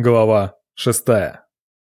Глава 6.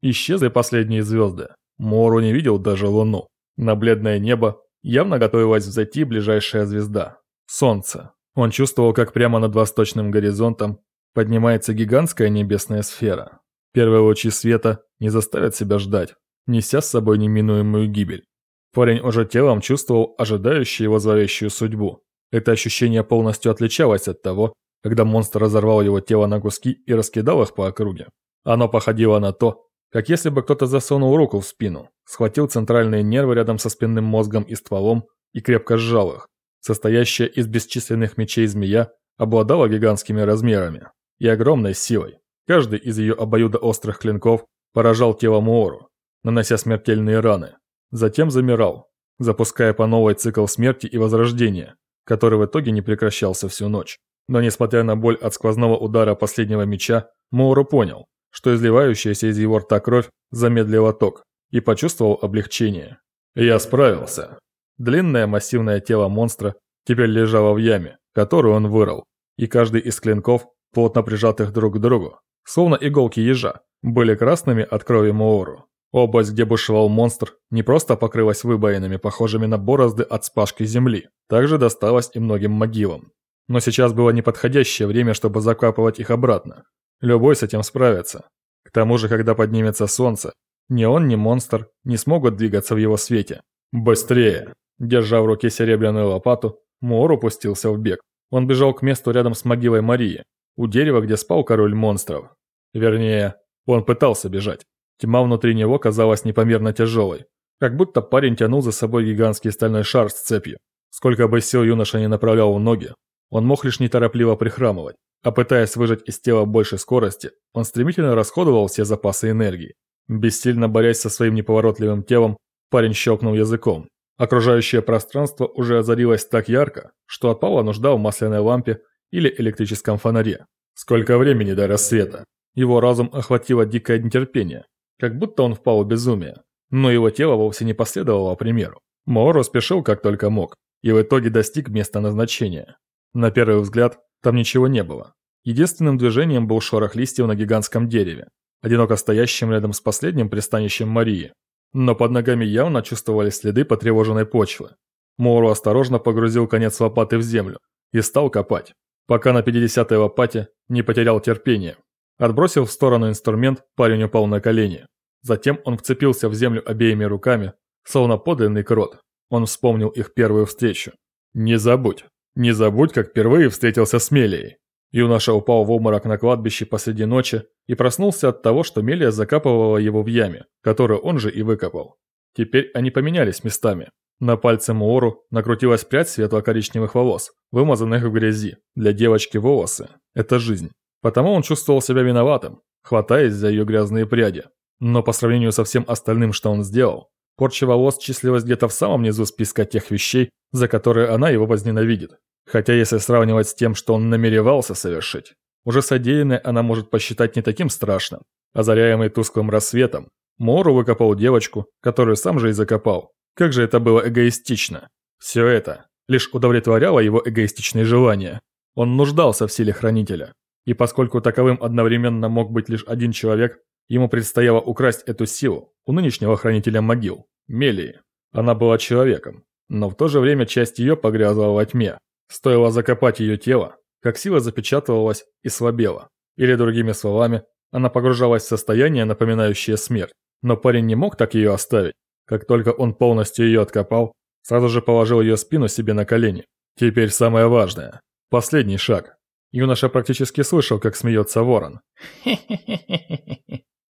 Исчезли последние звезды. Мору не видел даже луну. На бледное небо явно готовилась взойти ближайшая звезда – Солнце. Он чувствовал, как прямо над восточным горизонтом поднимается гигантская небесная сфера. Первые лучи света не заставят себя ждать, неся с собой неминуемую гибель. Парень уже телом чувствовал ожидающую его зловещую судьбу. Это ощущение полностью отличалось от того, когда монстр разорвал его тело на куски и раскидал их по округе. Оно походило на то, как если бы кто-то засунул руку в спину, схватил центральные нервы рядом со спинным мозгом и стволом и крепко сжал их. Состоящая из бесчисленных мечей змея обладала гигантскими размерами и огромной силой. Каждый из ее обоюдоострых клинков поражал тело Муору, нанося смертельные раны. Затем замирал, запуская по новой цикл смерти и возрождения, который в итоге не прекращался всю ночь. Но несмотря на боль от сквозного удара последнего меча, Моуру понял, что изливающаяся из его рта кровь замедлила ток, и почувствовал облегчение. «Я справился». Длинное массивное тело монстра теперь лежало в яме, которую он вырыл, и каждый из клинков, плотно прижатых друг к другу, словно иголки ежа, были красными от крови Моору. Область, где бушевал монстр, не просто покрылась выбоинами, похожими на борозды от спашки земли, также досталась и многим могилам. Но сейчас было неподходящее время, чтобы закапывать их обратно. Любой с этим справится. К тому же, когда поднимется солнце, ни он, ни монстр не смогут двигаться в его свете. «Быстрее!» Держа в руке серебряную лопату, Муор упустился в бег. Он бежал к месту рядом с могилой Марии, у дерева, где спал король монстров. Вернее, он пытался бежать. Тьма внутри него казалась непомерно тяжелой, как будто парень тянул за собой гигантский стальной шар с цепью. Сколько бы сил юноша не направлял в ноги, он мог лишь неторопливо прихрамывать, а пытаясь выжать из тела больше скорости, он стремительно расходовал все запасы энергии. Бессильно борясь со своим неповоротливым телом, парень щелкнул языком. Окружающее пространство уже озарилось так ярко, что отпала нужда в масляной лампе или электрическом фонаре. Сколько времени до рассвета? Его разум охватило дикое нетерпение, как будто он впал в безумие. Но его тело вовсе не последовало примеру. Моро спешил как только мог, и в итоге достиг места назначения. На первый взгляд, там ничего не было. Единственным движением был шорох листьев на гигантском дереве, одиноко стоящем рядом с последним пристанищем Марии. Но под ногами явно чувствовались следы потревоженной почвы. Моуру осторожно погрузил конец лопаты в землю и стал копать, пока на 50-й лопате не потерял терпение. Отбросил в сторону инструмент, парень упал на колени. Затем он вцепился в землю обеими руками, словно подлинный крот. Он вспомнил их первую встречу. «Не забудь, не забудь, как впервые встретился с Мелией. Юноша упал в обморок на кладбище посреди ночи и проснулся от того, что Мелия закапывала его в яме, которую он же и выкопал. Теперь они поменялись местами. На пальце Муору накрутилась прядь светло-коричневых волос, вымазанных в грязи. Для девочки волосы – это жизнь. Потому он чувствовал себя виноватым, хватаясь за ее грязные пряди. Но по сравнению со всем остальным, что он сделал, порча волос числилась где-то в самом низу списка тех вещей, за которые она его возненавидит. Хотя если сравнивать с тем, что он намеревался совершить, уже содеянное она может посчитать не таким страшным. Озаряемый тусклым рассветом, Мору выкопал девочку, которую сам же и закопал. Как же это было эгоистично. Все это лишь удовлетворяло его эгоистичные желания. Он нуждался в силе Хранителя. И поскольку таковым одновременно мог быть лишь один человек, ему предстояло украсть эту силу у нынешнего Хранителя могил, Мелии. Она была человеком, но в то же время часть ее погрязла во тьме. Стоило закопать ее тело, как сила запечатывалась и слабела. Или другими словами, она погружалась в состояние, напоминающее смерть. Но парень не мог так ее оставить. Как только он полностью ее откопал, сразу же положил ее спину себе на колени. Теперь самое важное. Последний шаг. Юноша практически слышал, как смеется ворон.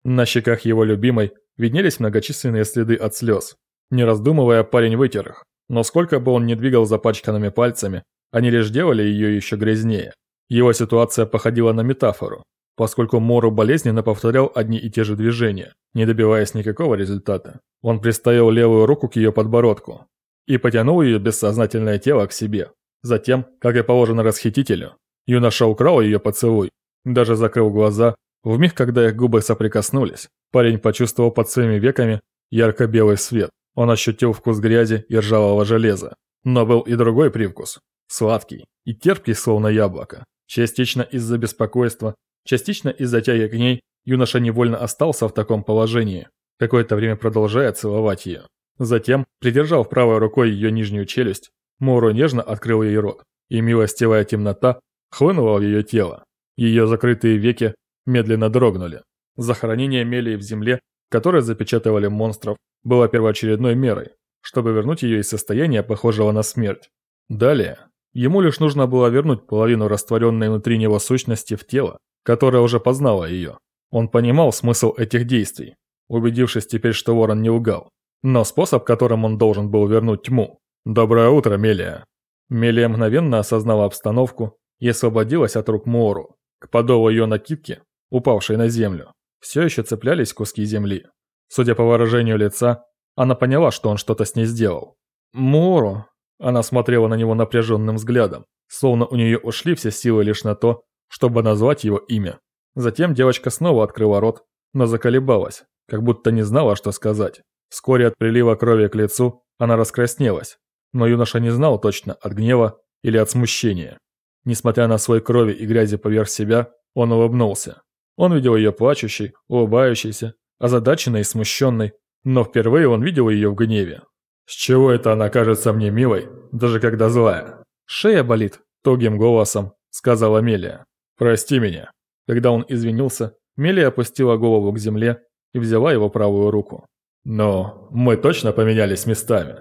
На щеках его любимой виднелись многочисленные следы от слез. Не раздумывая, парень вытер их. Но сколько бы он ни двигал запачканными пальцами, они лишь делали ее еще грязнее. Его ситуация походила на метафору, поскольку Мору болезненно повторял одни и те же движения, не добиваясь никакого результата. Он приставил левую руку к ее подбородку и потянул ее бессознательное тело к себе. Затем, как и положено расхитителю, юноша украл ее поцелуй. Даже закрыл глаза, в миг, когда их губы соприкоснулись, парень почувствовал под своими веками ярко-белый свет. Он ощутил вкус грязи и ржавого железа. Но был и другой привкус. Сладкий и терпкий, словно яблоко. Частично из-за беспокойства, частично из-за тяги к ней, юноша невольно остался в таком положении, какое-то время продолжая целовать ее. Затем, придержав правой рукой ее нижнюю челюсть, Моро нежно открыл ей рот, и милостивая темнота хлынула в ее тело. Ее закрытые веки медленно дрогнули. Захоронение Мелии в земле, которое запечатывали монстров, было первоочередной мерой, чтобы вернуть ее из состояния, похожего на смерть. Далее, ему лишь нужно было вернуть половину растворенной внутри него сущности в тело, которое уже познало ее. Он понимал смысл этих действий, убедившись теперь, что Ворон не лгал. Но способ, которым он должен был вернуть тьму. «Доброе утро, Мелия!» Мелия мгновенно осознала обстановку и освободилась от рук Моору. К подолу ее накидки, упавшей на землю, все еще цеплялись куски земли. Судя по выражению лица, она поняла, что он что-то с ней сделал. «Моору!» Она смотрела на него напряженным взглядом, словно у нее ушли все силы лишь на то, чтобы назвать его имя. Затем девочка снова открыла рот, но заколебалась, как будто не знала, что сказать. Вскоре от прилива крови к лицу она раскраснелась, но юноша не знал точно, от гнева или от смущения. Несмотря на свой крови и грязи поверх себя, он улыбнулся. Он видел ее плачущей, улыбающейся, озадаченной и смущенной, но впервые он видел ее в гневе. «С чего это она кажется мне милой, даже когда злая?» «Шея болит», – тугим голосом сказала Мелия. «Прости меня». Когда он извинился, Мелия опустила голову к земле и взяла его правую руку. «Но мы точно поменялись местами».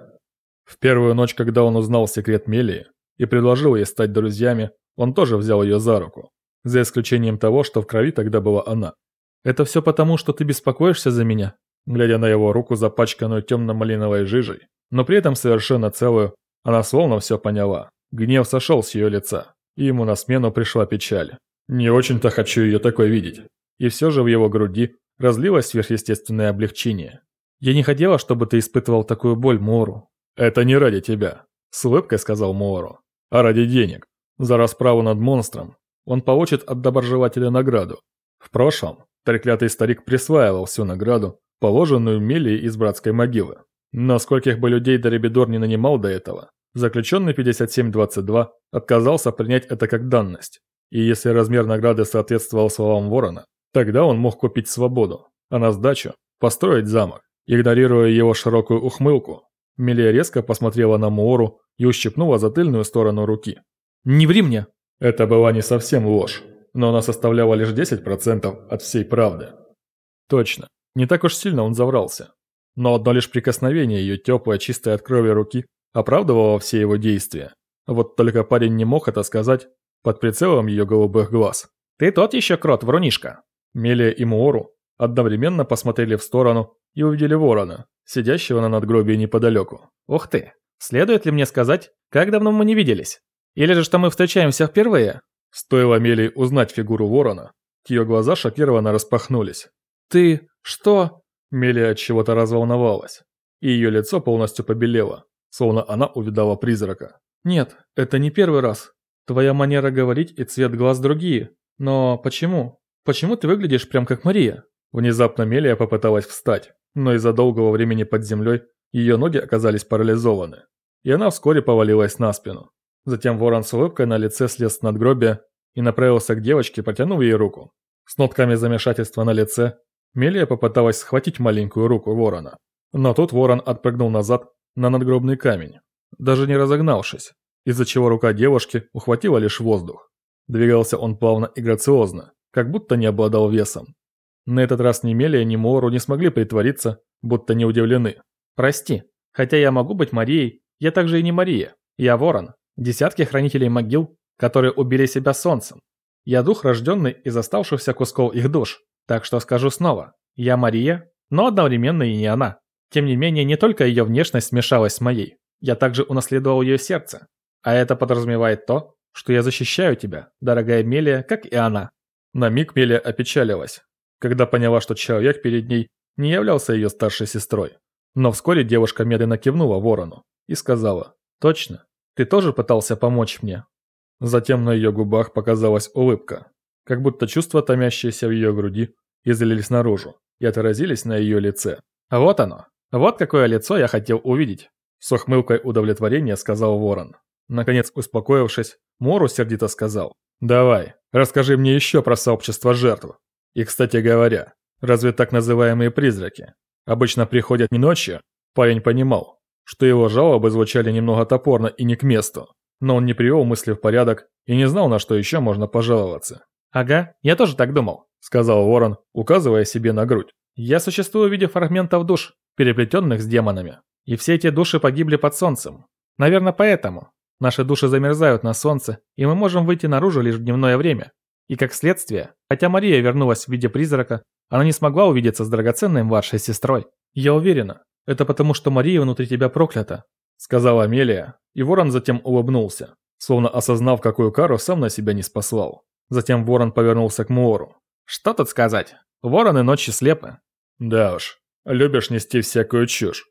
В первую ночь, когда он узнал секрет Мелии и предложил ей стать друзьями, он тоже взял ее за руку, за исключением того, что в крови тогда была она. «Это все потому, что ты беспокоишься за меня?» Глядя на его руку, запачканную темно-малиновой жижей, но при этом совершенно целую, она словно все поняла. Гнев сошел с ее лица, и ему на смену пришла печаль. Не очень-то хочу ее такой видеть. И все же в его груди разлилось сверхъестественное облегчение. «Я не хотела, чтобы ты испытывал такую боль, Мору». «Это не ради тебя», – с улыбкой сказал Мору, – «а ради денег. За расправу над монстром он получит от доброжелателя награду. В прошлом треклятый старик присваивал всю награду, положенную Мелии из братской могилы. Но скольких бы людей Доребидор не нанимал до этого, заключенный 5722 отказался принять это как данность. И если размер награды соответствовал словам Ворона, тогда он мог купить свободу, а на сдачу построить замок. Игнорируя его широкую ухмылку, Мелия резко посмотрела на Муору и ущипнула за тыльную сторону руки. «Не ври мне!» Это была не совсем ложь, но она составляла лишь 10% от всей правды. Точно, не так уж сильно он заврался. Но одно лишь прикосновение ее теплой, чистой от крови руки оправдывало все его действия. Вот только парень не мог это сказать под прицелом ее голубых глаз. «Ты тот еще крот, врунишка!» Мелия и Муору одновременно посмотрели в сторону и увидели ворона, сидящего на надгробии неподалеку. «Ух ты! Следует ли мне сказать, как давно мы не виделись? Или же что мы встречаемся впервые?» Стоило Мелии узнать фигуру ворона, ее глаза шокированно распахнулись. «Ты... что?» Мелия от чего-то разволновалась, и ее лицо полностью побелело, словно она увидала призрака. «Нет, это не первый раз. Твоя манера говорить и цвет глаз другие. Но почему? Почему ты выглядишь прям как Мария?» Внезапно Мелия попыталась встать, но из-за долгого времени под землей ее ноги оказались парализованы, и она вскоре повалилась на спину. Затем ворон с улыбкой на лице слез с надгробия и направился к девочке, протянув ей руку. С нотками замешательства на лице Мелия попыталась схватить маленькую руку ворона. Но тут ворон отпрыгнул назад на надгробный камень, даже не разогнавшись, из-за чего рука девушки ухватила лишь воздух. Двигался он плавно и грациозно, как будто не обладал весом. На этот раз ни Мелия, ни Моору не смогли притвориться, будто не удивлены. «Прости, хотя я могу быть Марией, я также и не Мария. Я Ворон, десятки хранителей могил, которые убили себя солнцем. Я дух, рожденный из оставшихся кусков их душ. Так что скажу снова, я Мария, но одновременно и не она. Тем не менее, не только ее внешность смешалась с моей, я также унаследовал ее сердце. А это подразумевает то, что я защищаю тебя, дорогая Мелия, как и она». На миг Мелия опечалилась, когда поняла, что человек перед ней не являлся ее старшей сестрой. Но вскоре девушка медленно кивнула ворону и сказала, «Точно, ты тоже пытался помочь мне?» Затем на ее губах показалась улыбка, как будто чувства, томящиеся в ее груди, излились наружу и отразились на ее лице. «Вот оно! Вот какое лицо я хотел увидеть!» С ухмылкой удовлетворения сказал ворон. Наконец успокоившись, Мору сердито сказал, «Давай, расскажи мне еще про сообщество жертв». И, кстати говоря, разве так называемые призраки обычно приходят не ночью? Парень понимал, что его жалобы звучали немного топорно и не к месту, но он не привел мысли в порядок и не знал, на что еще можно пожаловаться. «Ага, я тоже так думал», — сказал Ворон, указывая себе на грудь. «Я существую в виде фрагментов душ, переплетенных с демонами. И все эти души погибли под солнцем. Наверное, поэтому. Наши души замерзают на солнце, и мы можем выйти наружу лишь в дневное время. И как следствие, хотя Мария вернулась в виде призрака, она не смогла увидеться с драгоценной младшей сестрой. Я уверена, это потому, что Мария внутри тебя проклята, сказала Амелия, и Ворон затем улыбнулся, словно осознав, какую кару сам на себя не спаслал. Затем Ворон повернулся к Муору. Что тут сказать? Вороны ночью слепы. Да уж, любишь нести всякую чушь.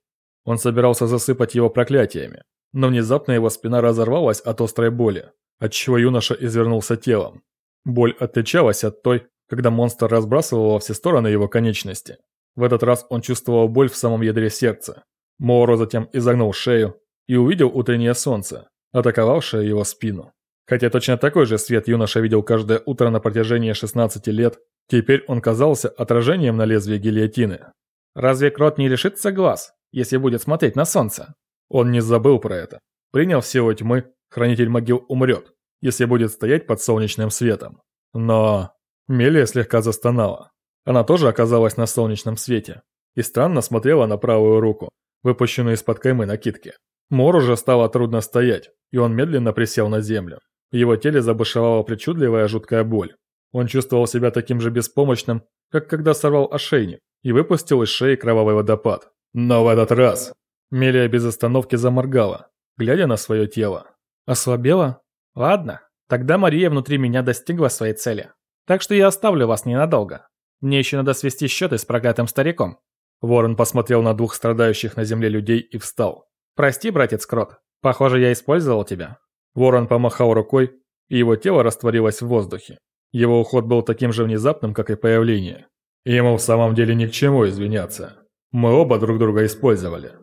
Он собирался засыпать его проклятиями, но внезапно его спина разорвалась от острой боли, отчего юноша извернулся телом. Боль отличалась от той, когда монстр разбрасывал во все стороны его конечности. В этот раз он чувствовал боль в самом ядре сердца. Моро затем изогнул шею и увидел утреннее солнце, атаковавшее его спину. Хотя точно такой же свет юноша видел каждое утро на протяжении 16 лет, теперь он казался отражением на лезвии гильотины. Разве крот не лишится глаз, если будет смотреть на солнце? Он не забыл про это. Принял силу тьмы, хранитель могил умрет, если будет стоять под солнечным светом. Но... Мелия слегка застонала. Она тоже оказалась на солнечном свете и странно смотрела на правую руку, выпущенную из-под каймы накидки. Мор уже стало трудно стоять, и он медленно присел на землю. В его теле забушевала причудливая жуткая боль. Он чувствовал себя таким же беспомощным, как когда сорвал ошейник и выпустил из шеи кровавый водопад. Но в этот раз Мелия без остановки заморгала, глядя на свое тело. Ослабела? Ладно, тогда Мария внутри меня достигла своей цели. Так что я оставлю вас ненадолго. Мне еще надо свести счеты с проклятым стариком». Ворон посмотрел на двух страдающих на земле людей и встал. «Прости, братец Крот, похоже, я использовал тебя». Ворон помахал рукой, и его тело растворилось в воздухе. Его уход был таким же внезапным, как и появление. Ему в самом деле ни к чему извиняться. Мы оба друг друга использовали.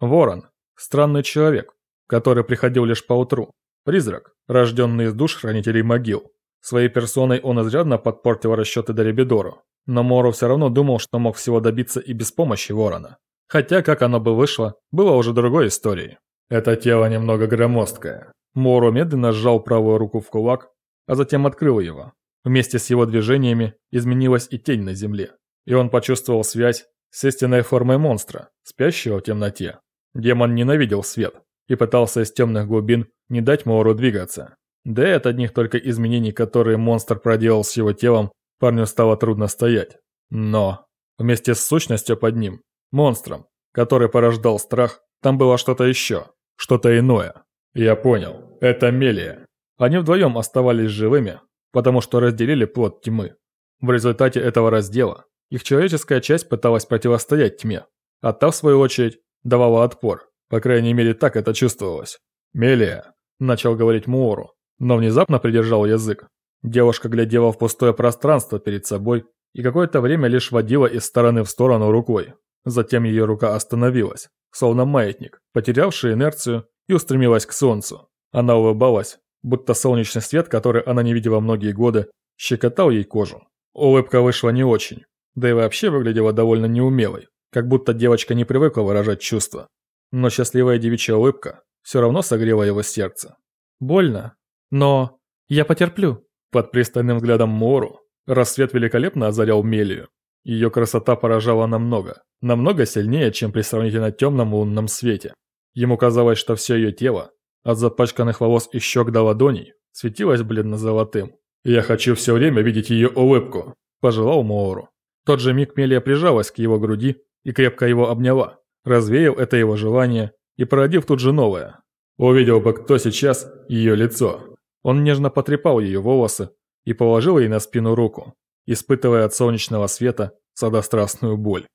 Ворон – странный человек, который приходил лишь поутру. Призрак, рожденный из душ хранителей могил. Своей персоной он изрядно подпортил расчеты Дорибидору, но Мору все равно думал, что мог всего добиться и без помощи Ворона. Хотя, как оно бы вышло, было уже другой историей. Это тело немного громоздкое. Мору медленно сжал правую руку в кулак, а затем открыл его. Вместе с его движениями изменилась и тень на земле, и он почувствовал связь с истинной формой монстра, спящего в темноте. Демон ненавидел свет и пытался из темных глубин не дать Моуру двигаться. Да и от одних только изменений, которые монстр проделал с его телом, парню стало трудно стоять. Но вместе с сущностью под ним, монстром, который порождал страх, там было что-то еще, что-то иное. Я понял, это Мелия. Они вдвоем оставались живыми, потому что разделили плод тьмы. В результате этого раздела их человеческая часть пыталась противостоять тьме, а та, в свою очередь, давала отпор. По крайней мере, так это чувствовалось. «Мелия», – начал говорить Муору, но внезапно придержал язык. Девушка глядела в пустое пространство перед собой и какое-то время лишь водила из стороны в сторону рукой. Затем ее рука остановилась, словно маятник, потерявший инерцию и устремилась к солнцу. Она улыбалась, будто солнечный свет, который она не видела многие годы, щекотал ей кожу. Улыбка вышла не очень, да и вообще выглядела довольно неумелой, как будто девочка не привыкла выражать чувства. Но счастливая девичья улыбка все равно согрела его сердце. «Больно, но я потерплю». Под пристальным взглядом Мору рассвет великолепно озарял Мелию. Ее красота поражала намного, намного сильнее, чем при сравнительно темном лунном свете. Ему казалось, что все ее тело, от запачканных волос и щек до ладоней, светилось бледно-золотым. «Я хочу все время видеть ее улыбку», – пожелал Моору. тот же миг Мелия прижалась к его груди и крепко его обняла, развеяв это его желание и породив тут же новое. Увидел бы кто сейчас ее лицо. Он нежно потрепал ее волосы и положил ей на спину руку, испытывая от солнечного света сладострастную боль.